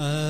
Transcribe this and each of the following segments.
Uh,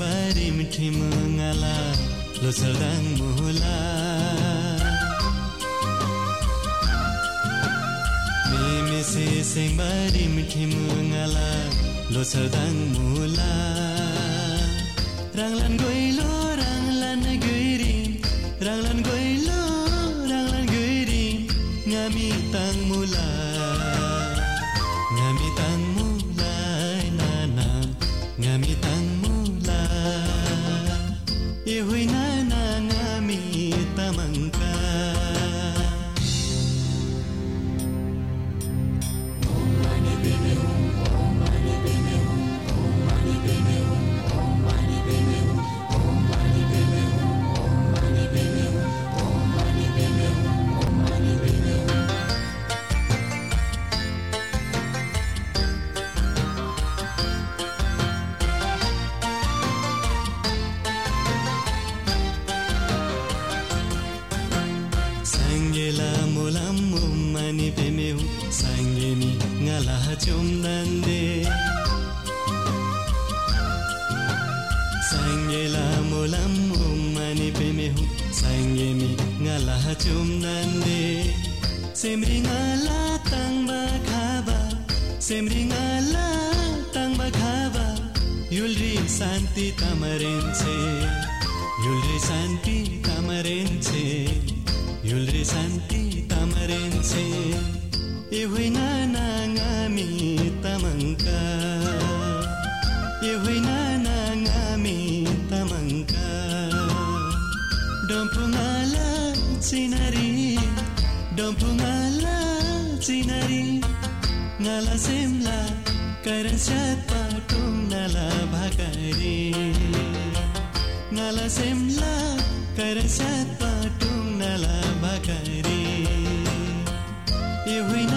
बारी मिठी मङ्गला लोछरदाङ मुला मेमेसे सेङबारी मिठी मङ्गला लोछरदाङ मुला राङलान गइलो मङ्ग meu sangue mi ngala chumdande dande la molam mani pe meu sangue mi ngala chumdande semri ngala tangba khaba semri ngala tangba khaba yulri santi tamarenche yulri santi tamarenche yulri santi rinse Ihoy na nangami tamangka Ihoy na nangami tamangka Dompungala cinari Dompungala cinari Ngala semla karan syat patung nala bakari Ngala semla karan syat patung nala bakari E o